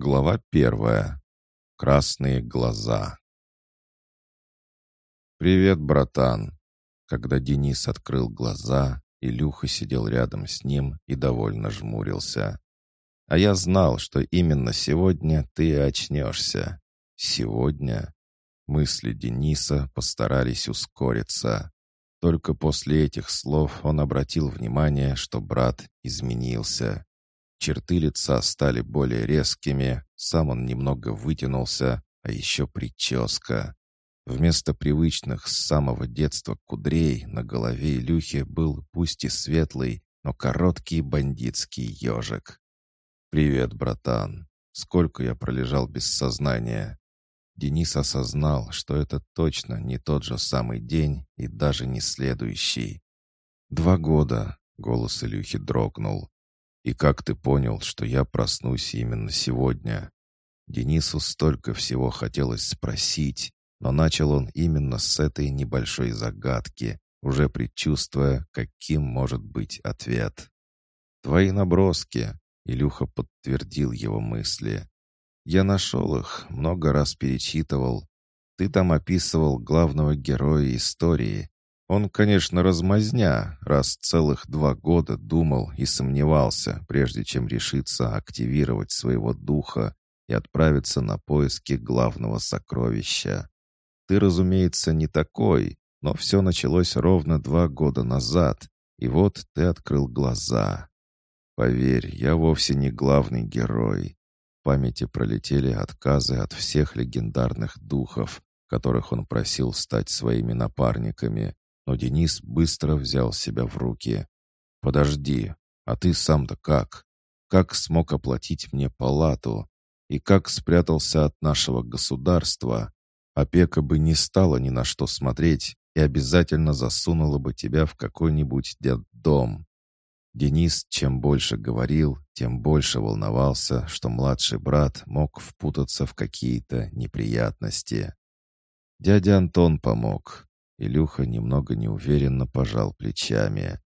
Глава первая. Красные глаза. «Привет, братан!» Когда Денис открыл глаза, Илюха сидел рядом с ним и довольно жмурился. «А я знал, что именно сегодня ты очнешься. Сегодня?» Мысли Дениса постарались ускориться. Только после этих слов он обратил внимание, что брат изменился. Черты лица стали более резкими, сам он немного вытянулся, а еще прическа. Вместо привычных с самого детства кудрей на голове Илюхи был пусть и светлый, но короткий бандитский ежик. «Привет, братан. Сколько я пролежал без сознания?» Денис осознал, что это точно не тот же самый день и даже не следующий. «Два года», — голос Илюхи дрогнул. И как ты понял, что я проснусь именно сегодня? Денису столько всего хотелось спросить, но начал он именно с этой небольшой загадки, уже предчувствуя, каким может быть ответ. «Твои наброски», — Илюха подтвердил его мысли. «Я нашел их, много раз перечитывал. Ты там описывал главного героя истории, он, конечно, размазня, раз целых два года думал и сомневался, прежде чем решиться активировать своего духа и отправиться на поиски главного сокровища. Ты, разумеется, не такой, но все началось ровно два года назад, и вот ты открыл глаза. Поверь, я вовсе не главный герой. В памяти пролетели отказы от всех легендарных духов, которых он просил стать своими напарниками, но Денис быстро взял себя в руки. «Подожди, а ты сам-то как? Как смог оплатить мне палату? И как спрятался от нашего государства? Опека бы не стала ни на что смотреть и обязательно засунула бы тебя в какой-нибудь детдом». Денис чем больше говорил, тем больше волновался, что младший брат мог впутаться в какие-то неприятности. Дядя Антон помог. Илюха немного неуверенно пожал плечами.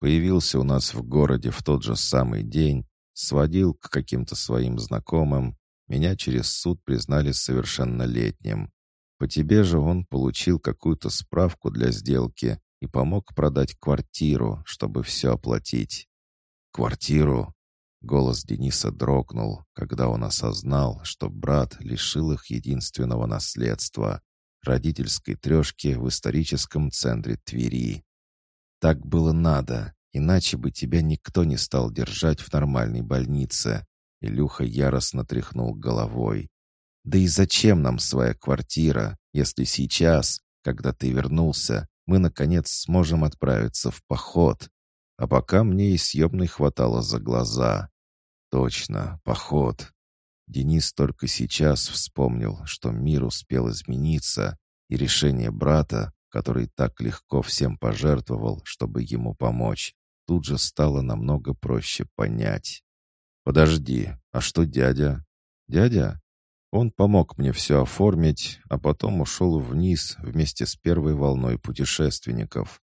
Появился у нас в городе в тот же самый день, сводил к каким-то своим знакомым. Меня через суд признали совершеннолетним. По тебе же он получил какую-то справку для сделки и помог продать квартиру, чтобы все оплатить. «Квартиру?» Голос Дениса дрогнул, когда он осознал, что брат лишил их единственного наследства родительской трешки в историческом центре Твери. Так было надо, иначе бы тебя никто не стал держать в нормальной больнице. Илюха яростно тряхнул головой. Да и зачем нам своя квартира, если сейчас, когда ты вернулся, мы, наконец, сможем отправиться в поход? А пока мне и съемной хватало за глаза. Точно, поход. Денис только сейчас вспомнил, что мир успел измениться, и решение брата, который так легко всем пожертвовал, чтобы ему помочь, тут же стало намного проще понять. «Подожди, а что дядя?» «Дядя?» Он помог мне все оформить, а потом ушел вниз вместе с первой волной путешественников.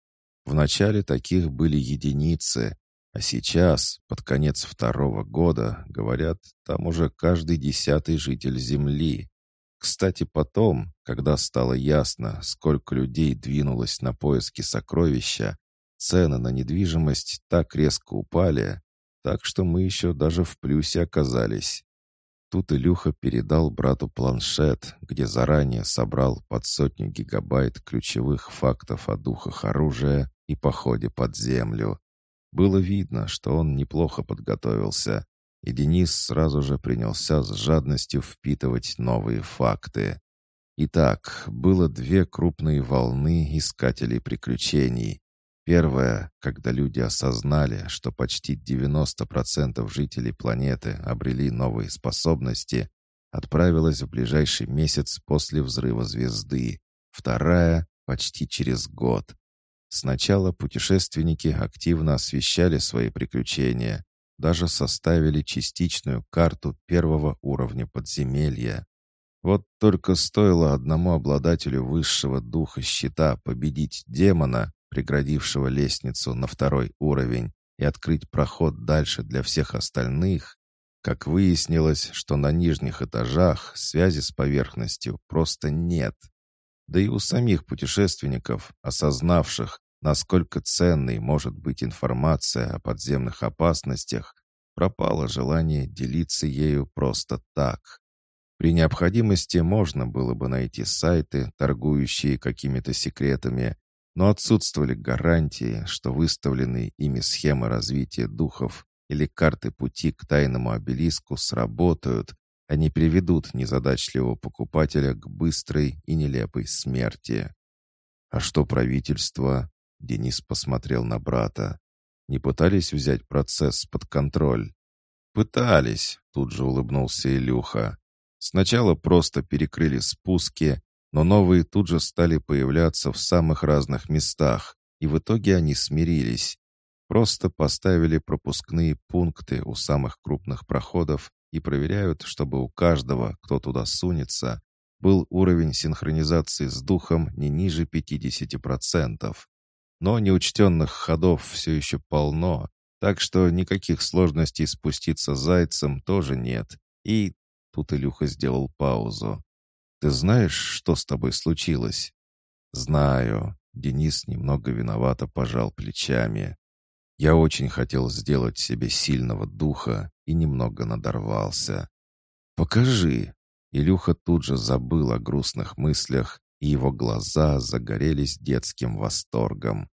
Вначале таких были единицы, а сейчас, под конец второго года, говорят, там уже каждый десятый житель Земли. Кстати, потом, когда стало ясно, сколько людей двинулось на поиски сокровища, цены на недвижимость так резко упали, так что мы еще даже в плюсе оказались. Тут Илюха передал брату планшет, где заранее собрал под сотню гигабайт ключевых фактов о духах оружия и походе под землю. Было видно, что он неплохо подготовился, и Денис сразу же принялся с жадностью впитывать новые факты. Итак, было две крупные волны искателей приключений. Первая, когда люди осознали, что почти 90% жителей планеты обрели новые способности, отправилась в ближайший месяц после взрыва звезды. Вторая — почти через год. Сначала путешественники активно освещали свои приключения, даже составили частичную карту первого уровня подземелья. Вот только стоило одному обладателю высшего духа щита победить демона, преградившего лестницу на второй уровень, и открыть проход дальше для всех остальных, Как выяснилось, что на нижних этажах связи с поверхностью просто нет. Да и у самих путешественников, осознавших, насколько ценной может быть информация о подземных опасностях, пропало желание делиться ею просто так. При необходимости можно было бы найти сайты, торгующие какими-то секретами, но отсутствовали гарантии, что выставленные ими схемы развития духов или карты пути к тайному обелиску сработают, а не приведут незадачливого покупателя к быстрой и нелепой смерти. «А что правительство?» — Денис посмотрел на брата. «Не пытались взять процесс под контроль?» «Пытались», — тут же улыбнулся Илюха. «Сначала просто перекрыли спуски, но новые тут же стали появляться в самых разных местах, и в итоге они смирились. Просто поставили пропускные пункты у самых крупных проходов и проверяют, чтобы у каждого, кто туда сунется, был уровень синхронизации с духом не ниже 50%. Но неучтенных ходов все еще полно, так что никаких сложностей спуститься зайцем тоже нет. И тут Илюха сделал паузу. «Ты знаешь, что с тобой случилось?» «Знаю». Денис немного виновато пожал плечами. Я очень хотел сделать себе сильного духа и немного надорвался. «Покажи!» Илюха тут же забыл о грустных мыслях, и его глаза загорелись детским восторгом.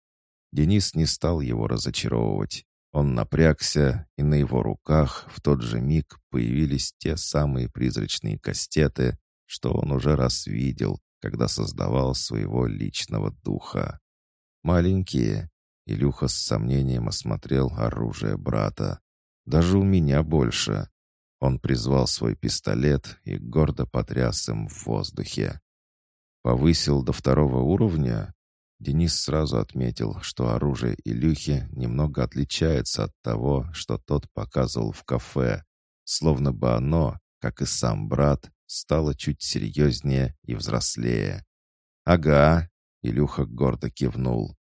Денис не стал его разочаровывать. Он напрягся, и на его руках в тот же миг появились те самые призрачные кастеты, что он уже раз видел, когда создавал своего личного духа. Маленькие, Илюха с сомнением осмотрел оружие брата. «Даже у меня больше». Он призвал свой пистолет и гордо потряс им в воздухе. Повысил до второго уровня? Денис сразу отметил, что оружие Илюхи немного отличается от того, что тот показывал в кафе, словно бы оно, как и сам брат, стало чуть серьезнее и взрослее. «Ага», — Илюха гордо кивнул.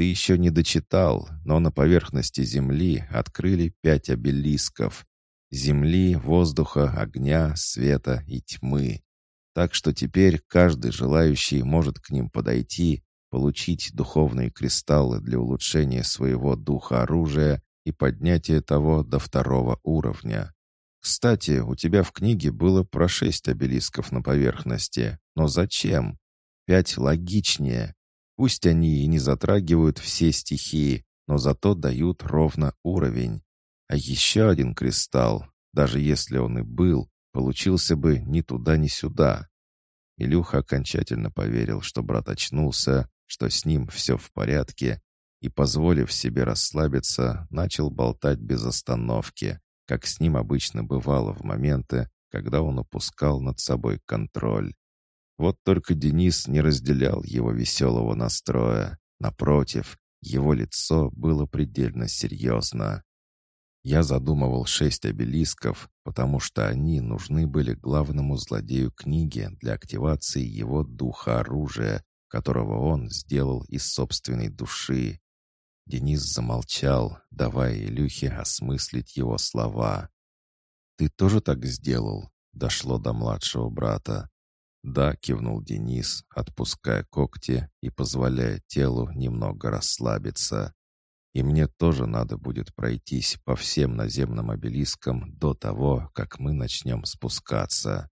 Ты еще не дочитал, но на поверхности Земли открыли пять обелисков. Земли, воздуха, огня, света и тьмы. Так что теперь каждый желающий может к ним подойти, получить духовные кристаллы для улучшения своего духа оружия и поднятия того до второго уровня. Кстати, у тебя в книге было про шесть обелисков на поверхности. Но зачем? Пять логичнее. Пусть они и не затрагивают все стихии, но зато дают ровно уровень. А еще один кристалл, даже если он и был, получился бы ни туда, ни сюда. Илюха окончательно поверил, что брат очнулся, что с ним все в порядке, и, позволив себе расслабиться, начал болтать без остановки, как с ним обычно бывало в моменты, когда он упускал над собой контроль. Вот только Денис не разделял его веселого настроя. Напротив, его лицо было предельно серьезно. Я задумывал шесть обелисков, потому что они нужны были главному злодею книги для активации его духа оружия, которого он сделал из собственной души. Денис замолчал, давая Илюхе осмыслить его слова. «Ты тоже так сделал?» — дошло до младшего брата. «Да», — кивнул Денис, отпуская когти и позволяя телу немного расслабиться. «И мне тоже надо будет пройтись по всем наземным обелискам до того, как мы начнем спускаться».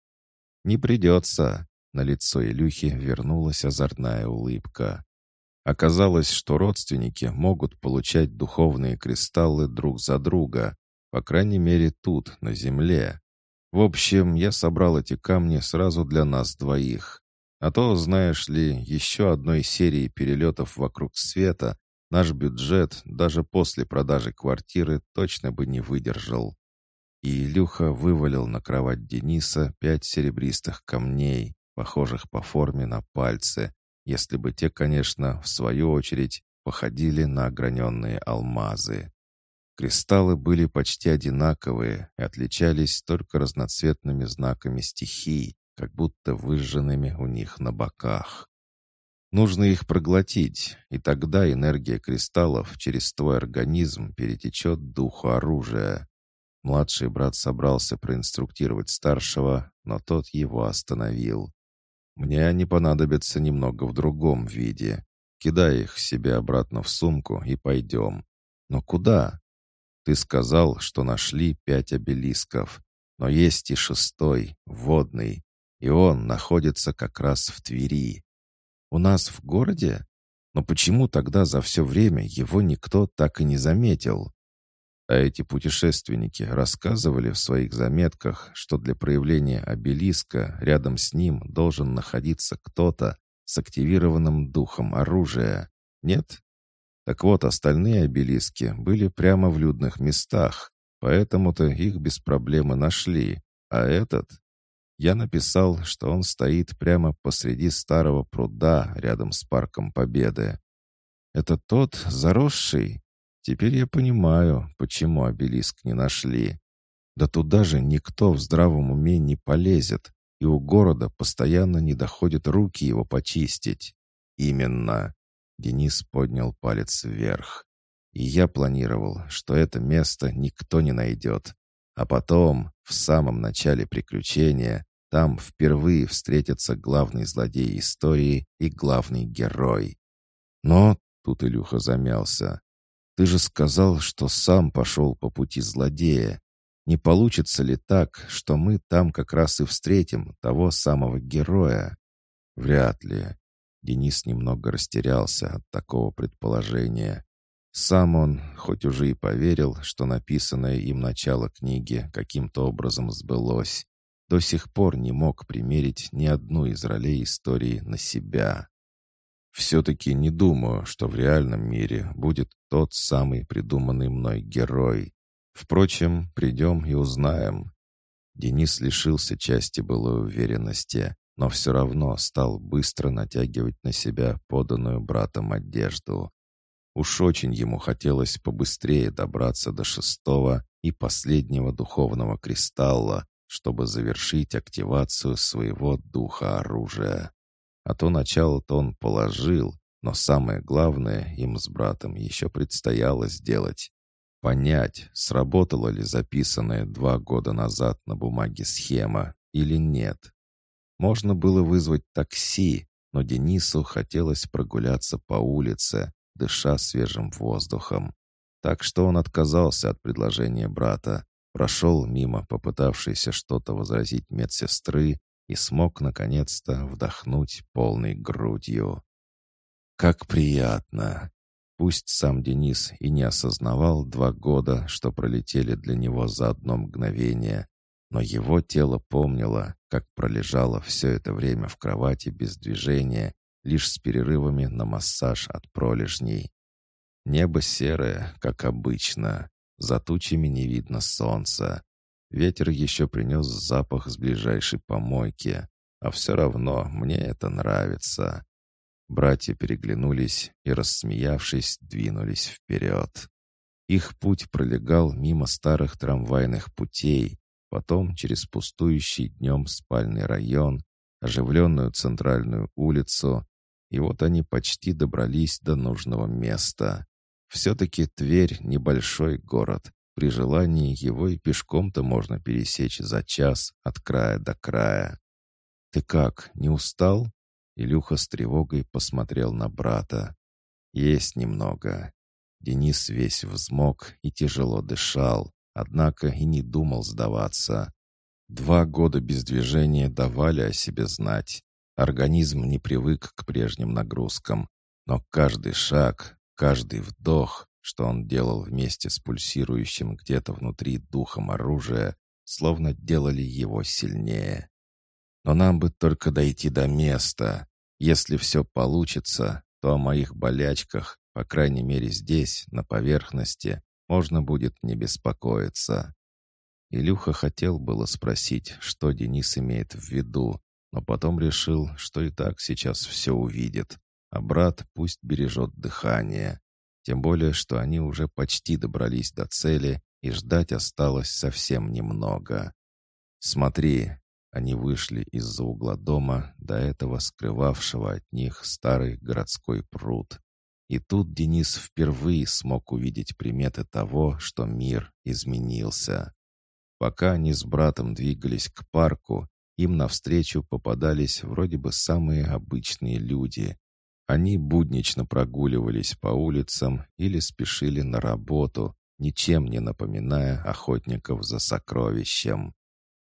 «Не придется», — на лицо Илюхи вернулась озорная улыбка. Оказалось, что родственники могут получать духовные кристаллы друг за друга, по крайней мере тут, на Земле. В общем, я собрал эти камни сразу для нас двоих. А то, знаешь ли, еще одной серии перелетов вокруг света наш бюджет даже после продажи квартиры точно бы не выдержал. И Илюха вывалил на кровать Дениса пять серебристых камней, похожих по форме на пальцы, если бы те, конечно, в свою очередь, походили на ограненные алмазы. Кристаллы были почти одинаковые и отличались только разноцветными знаками стихий, как будто выжженными у них на боках. Нужно их проглотить, и тогда энергия кристаллов через твой организм перетечет духу оружия. Младший брат собрался проинструктировать старшего, но тот его остановил. «Мне они понадобятся немного в другом виде. Кидай их себе обратно в сумку и пойдем. Но куда? Ты сказал, что нашли пять обелисков, но есть и шестой, водный, и он находится как раз в Твери. У нас в городе? Но почему тогда за все время его никто так и не заметил? А эти путешественники рассказывали в своих заметках, что для проявления обелиска рядом с ним должен находиться кто-то с активированным духом оружия. Нет? Так вот, остальные обелиски были прямо в людных местах, поэтому-то их без проблемы нашли. А этот? Я написал, что он стоит прямо посреди старого пруда рядом с Парком Победы. Это тот заросший? Теперь я понимаю, почему обелиск не нашли. Да туда же никто в здравом уме не полезет, и у города постоянно не доходят руки его почистить. Именно. Денис поднял палец вверх. И я планировал, что это место никто не найдет. А потом, в самом начале приключения, там впервые встретятся главный злодей истории и главный герой. Но тут Илюха замялся. Ты же сказал, что сам пошел по пути злодея. Не получится ли так, что мы там как раз и встретим того самого героя? Вряд ли. Денис немного растерялся от такого предположения. Сам он, хоть уже и поверил, что написанное им начало книги каким-то образом сбылось, до сих пор не мог примерить ни одну из ролей истории на себя. Все-таки не думаю, что в реальном мире будет тот самый придуманный мной герой. Впрочем, придем и узнаем. Денис лишился части былой уверенности, но все равно стал быстро натягивать на себя поданную братом одежду. Уж очень ему хотелось побыстрее добраться до шестого и последнего духовного кристалла, чтобы завершить активацию своего духа оружия. А то начало-то он положил, но самое главное им с братом еще предстояло сделать. Понять, сработала ли записанная два года назад на бумаге схема или нет. Можно было вызвать такси, но Денису хотелось прогуляться по улице, дыша свежим воздухом. Так что он отказался от предложения брата, прошел мимо попытавшейся что-то возразить медсестры и смог наконец-то вдохнуть полной грудью. Как приятно! Пусть сам Денис и не осознавал два года, что пролетели для него за одно мгновение, но его тело помнило, как пролежало все это время в кровати без движения, лишь с перерывами на массаж от пролежней. Небо серое, как обычно, за тучами не видно солнца, Ветер еще принес запах с ближайшей помойки, а все равно мне это нравится. Братья переглянулись и, рассмеявшись, двинулись вперед. Их путь пролегал мимо старых трамвайных путей, потом через пустующий днем спальный район, оживленную центральную улицу, и вот они почти добрались до нужного места. Все-таки Тверь — небольшой город, при желании его и пешком-то можно пересечь за час от края до края. «Ты как, не устал?» Илюха с тревогой посмотрел на брата. «Есть немного». Денис весь взмок и тяжело дышал, однако и не думал сдаваться. Два года без движения давали о себе знать. Организм не привык к прежним нагрузкам, но каждый шаг, каждый вдох что он делал вместе с пульсирующим где-то внутри духом оружия, словно делали его сильнее. Но нам бы только дойти до места. Если все получится, то о моих болячках, по крайней мере здесь, на поверхности, можно будет не беспокоиться. Илюха хотел было спросить, что Денис имеет в виду, но потом решил, что и так сейчас все увидит, а брат пусть бережет дыхание. Тем более, что они уже почти добрались до цели, и ждать осталось совсем немного. «Смотри!» Они вышли из-за угла дома, до этого скрывавшего от них старый городской пруд. И тут Денис впервые смог увидеть приметы того, что мир изменился. Пока они с братом двигались к парку, им навстречу попадались вроде бы самые обычные люди. Они буднично прогуливались по улицам или спешили на работу, ничем не напоминая охотников за сокровищем.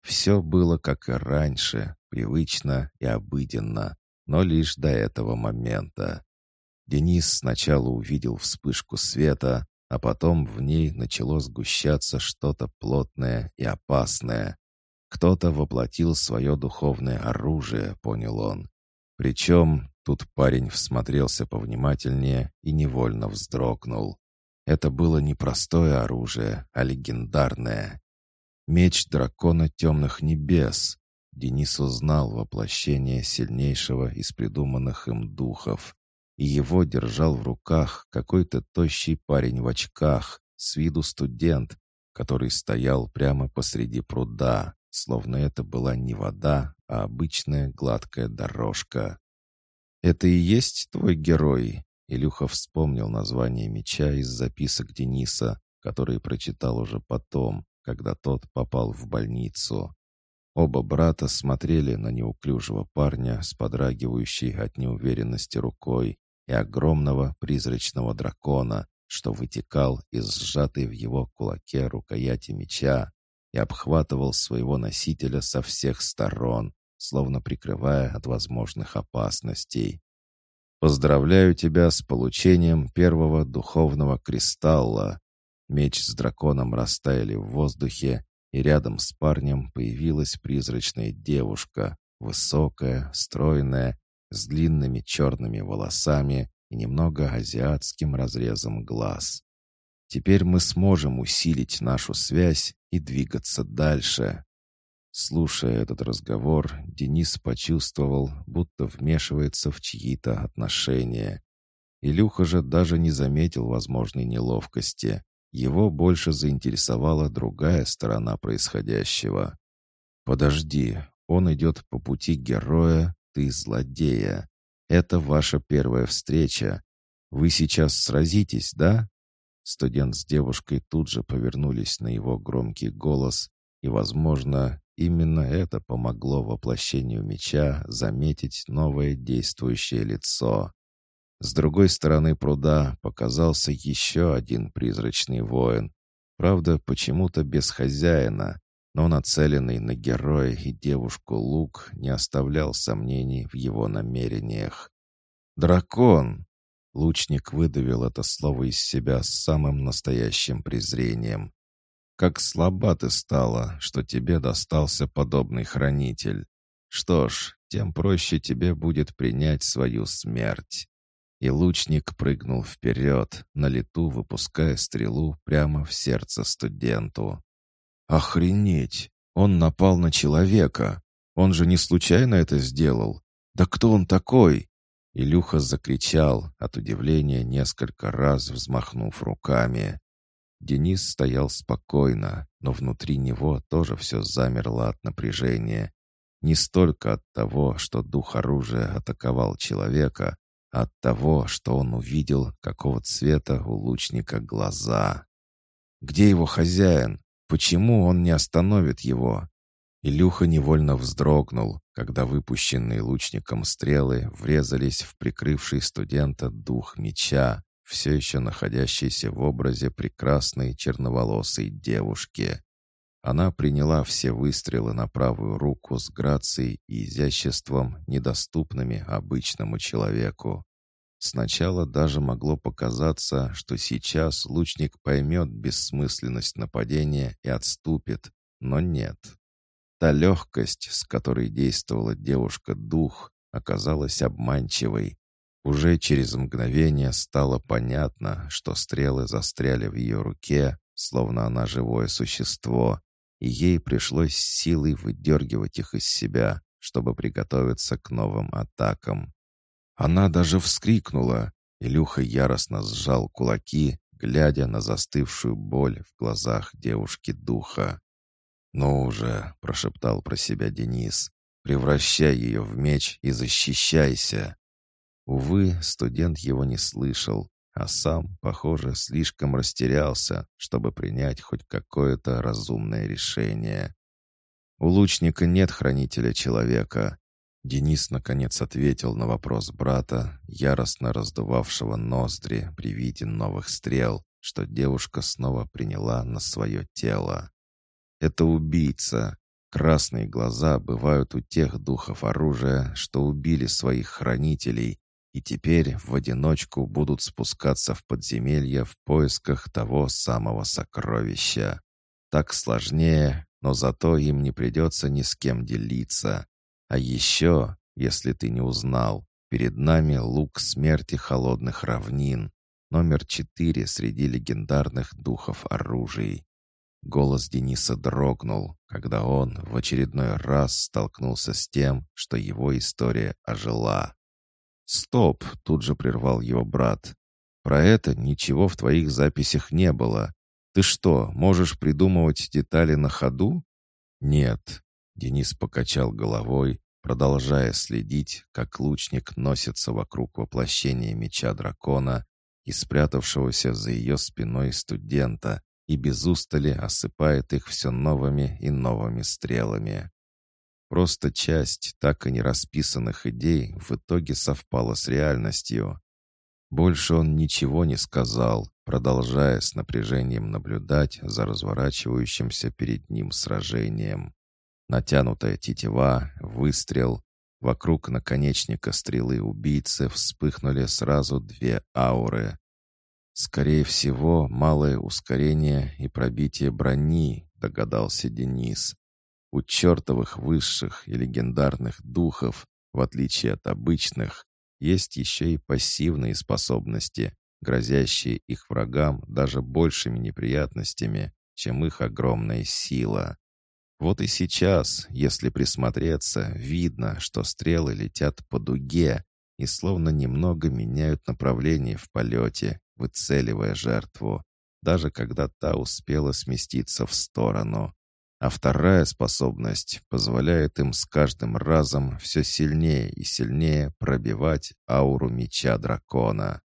Все было как и раньше, привычно и обыденно, но лишь до этого момента. Денис сначала увидел вспышку света, а потом в ней начало сгущаться что-то плотное и опасное. Кто-то воплотил свое духовное оружие, понял он. Причем тут парень всмотрелся повнимательнее и невольно вздрогнул. Это было не простое оружие, а легендарное. Меч дракона темных небес. Денис узнал воплощение сильнейшего из придуманных им духов. И его держал в руках какой-то тощий парень в очках, с виду студент, который стоял прямо посреди пруда, словно это была не вода, а обычная гладкая дорожка. «Это и есть твой герой?» Илюха вспомнил название меча из записок Дениса, которые прочитал уже потом, когда тот попал в больницу. Оба брата смотрели на неуклюжего парня с подрагивающей от неуверенности рукой и огромного призрачного дракона, что вытекал из сжатой в его кулаке рукояти меча и обхватывал своего носителя со всех сторон, словно прикрывая от возможных опасностей. Поздравляю тебя с получением первого духовного кристалла. Меч с драконом растаяли в воздухе, и рядом с парнем появилась призрачная девушка, высокая, стройная, с длинными черными волосами и немного азиатским разрезом глаз. Теперь мы сможем усилить нашу связь и двигаться дальше. Слушая этот разговор, Денис почувствовал, будто вмешивается в чьи-то отношения. Илюха же даже не заметил возможной неловкости. Его больше заинтересовала другая сторона происходящего. «Подожди, он идет по пути героя, ты злодея. Это ваша первая встреча. Вы сейчас сразитесь, да?» Студент с девушкой тут же повернулись на его громкий голос, и, возможно, Именно это помогло воплощению меча заметить новое действующее лицо. С другой стороны пруда показался еще один призрачный воин. Правда, почему-то без хозяина, но нацеленный на героя и девушку лук не оставлял сомнений в его намерениях. «Дракон!» Лучник выдавил это слово из себя с самым настоящим презрением. Как слаба ты стала, что тебе достался подобный хранитель. Что ж, тем проще тебе будет принять свою смерть». И лучник прыгнул вперед, на лету выпуская стрелу прямо в сердце студенту. «Охренеть! Он напал на человека! Он же не случайно это сделал! Да кто он такой?» Илюха закричал, от удивления несколько раз взмахнув руками. Денис стоял спокойно, но внутри него тоже все замерло от напряжения. Не столько от того, что дух оружия атаковал человека, а от того, что он увидел, какого цвета у лучника глаза. «Где его хозяин? Почему он не остановит его?» Илюха невольно вздрогнул, когда выпущенные лучником стрелы врезались в прикрывший студента дух меча, все еще находящейся в образе прекрасной черноволосой девушки. Она приняла все выстрелы на правую руку с грацией и изяществом, недоступными обычному человеку. Сначала даже могло показаться, что сейчас лучник поймет бессмысленность нападения и отступит, но нет. Та легкость, с которой действовала девушка-дух, оказалась обманчивой, уже через мгновение стало понятно, что стрелы застряли в ее руке, словно она живое существо, и ей пришлось силой выдергивать их из себя, чтобы приготовиться к новым атакам. Она даже вскрикнула. Илюха яростно сжал кулаки, глядя на застывшую боль в глазах девушки-духа. «Ну уже», — прошептал про себя Денис, — «превращай ее в меч и защищайся». Увы, студент его не слышал, а сам, похоже, слишком растерялся, чтобы принять хоть какое-то разумное решение. У лучника нет хранителя человека. Денис наконец ответил на вопрос брата, яростно раздувавшего ноздри при виде новых стрел, что девушка снова приняла на свое тело. Это убийца. Красные глаза бывают у тех духов оружия, что убили своих хранителей, и теперь в одиночку будут спускаться в подземелье в поисках того самого сокровища. Так сложнее, но зато им не придется ни с кем делиться. А еще, если ты не узнал, перед нами лук смерти холодных равнин, номер четыре среди легендарных духов оружий. Голос Дениса дрогнул, когда он в очередной раз столкнулся с тем, что его история ожила. «Стоп!» — тут же прервал его брат. «Про это ничего в твоих записях не было. Ты что, можешь придумывать детали на ходу?» «Нет». Денис покачал головой, продолжая следить, как лучник носится вокруг воплощения меча дракона и спрятавшегося за ее спиной студента и без устали осыпает их все новыми и новыми стрелами. Просто часть так и не расписанных идей в итоге совпала с реальностью. Больше он ничего не сказал, продолжая с напряжением наблюдать за разворачивающимся перед ним сражением. Натянутая тетива, выстрел. Вокруг наконечника стрелы убийцы вспыхнули сразу две ауры. «Скорее всего, малое ускорение и пробитие брони», — догадался Денис. «У чертовых высших и легендарных духов, в отличие от обычных, есть еще и пассивные способности, грозящие их врагам даже большими неприятностями, чем их огромная сила. Вот и сейчас, если присмотреться, видно, что стрелы летят по дуге и словно немного меняют направление в полете, выцеливая жертву, даже когда та успела сместиться в сторону. А вторая способность позволяет им с каждым разом все сильнее и сильнее пробивать ауру меча дракона.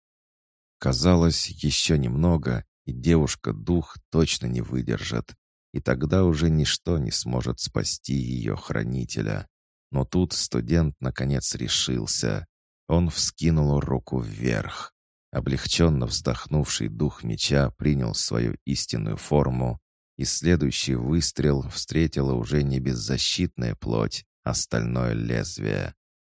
Казалось, еще немного, и девушка-дух точно не выдержит, и тогда уже ничто не сможет спасти ее хранителя. Но тут студент наконец решился. Он вскинул руку вверх. Облегченно вздохнувший дух меча принял свою истинную форму, и следующий выстрел встретила уже не беззащитная плоть, а стальное лезвие.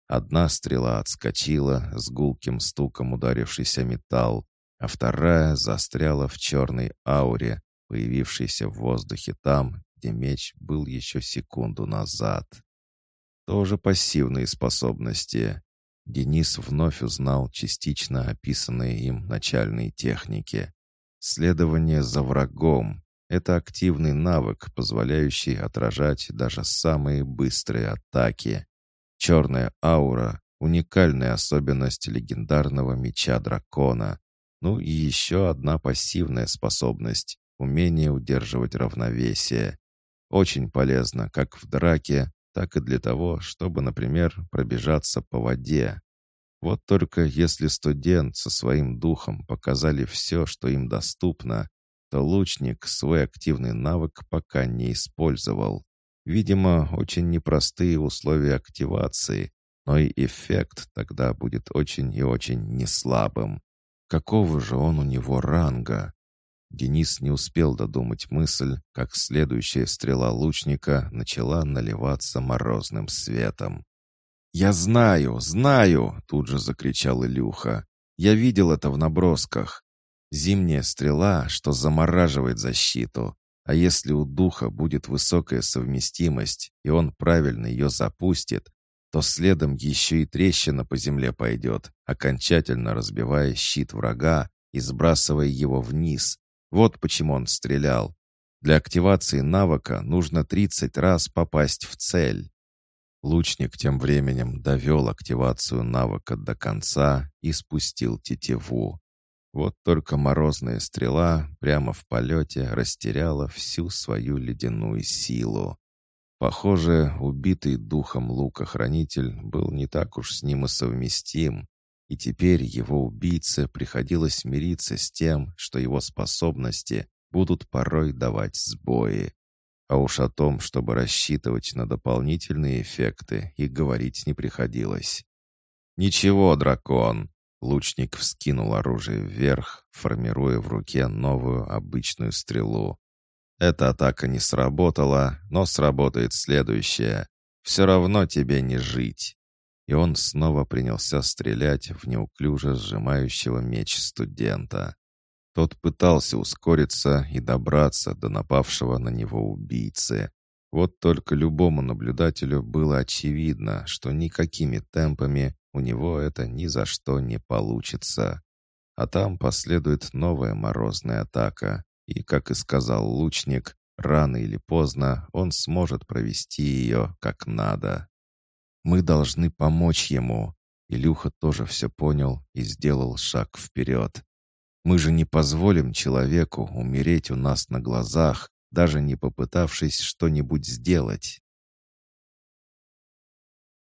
Одна стрела отскочила, с гулким стуком ударившийся металл, а вторая застряла в черной ауре, появившейся в воздухе там, где меч был еще секунду назад. Тоже пассивные способности. Денис вновь узнал частично описанные им начальные техники. Следование за врагом — это активный навык, позволяющий отражать даже самые быстрые атаки. Черная аура — уникальная особенность легендарного меча дракона. Ну и еще одна пассивная способность — умение удерживать равновесие. Очень полезно как в драке, так и для того, чтобы, например, пробежаться по воде. Вот только если студент со своим духом показали все, что им доступно, то лучник свой активный навык пока не использовал. Видимо, очень непростые условия активации, но и эффект тогда будет очень и очень неслабым. Какого же он у него ранга? Денис не успел додумать мысль, как следующая стрела лучника начала наливаться морозным светом. «Я знаю, знаю!» — тут же закричал Илюха. «Я видел это в набросках. Зимняя стрела, что замораживает защиту. А если у духа будет высокая совместимость, и он правильно ее запустит, то следом еще и трещина по земле пойдет, окончательно разбивая щит врага и сбрасывая его вниз. Вот почему он стрелял. Для активации навыка нужно 30 раз попасть в цель. Лучник тем временем довел активацию навыка до конца и спустил тетиву. Вот только морозная стрела прямо в полете растеряла всю свою ледяную силу. Похоже, убитый духом лука-хранитель был не так уж с ним и совместим. и теперь его убийце приходилось мириться с тем, что его способности будут порой давать сбои. А уж о том, чтобы рассчитывать на дополнительные эффекты, и говорить не приходилось. «Ничего, дракон!» Лучник вскинул оружие вверх, формируя в руке новую обычную стрелу. Эта атака не сработала, но сработает следующая. Все равно тебе не жить. И он снова принялся стрелять в неуклюже сжимающего меч студента. Тот пытался ускориться и добраться до напавшего на него убийцы. Вот только любому наблюдателю было очевидно, что никакими темпами у него это ни за что не получится. А там последует новая морозная атака, и, как и сказал лучник, рано или поздно он сможет провести ее как надо. Мы должны помочь ему. Илюха тоже все понял и сделал шаг вперед. Мы же не позволим человеку умереть у нас на глазах, даже не попытавшись что-нибудь сделать.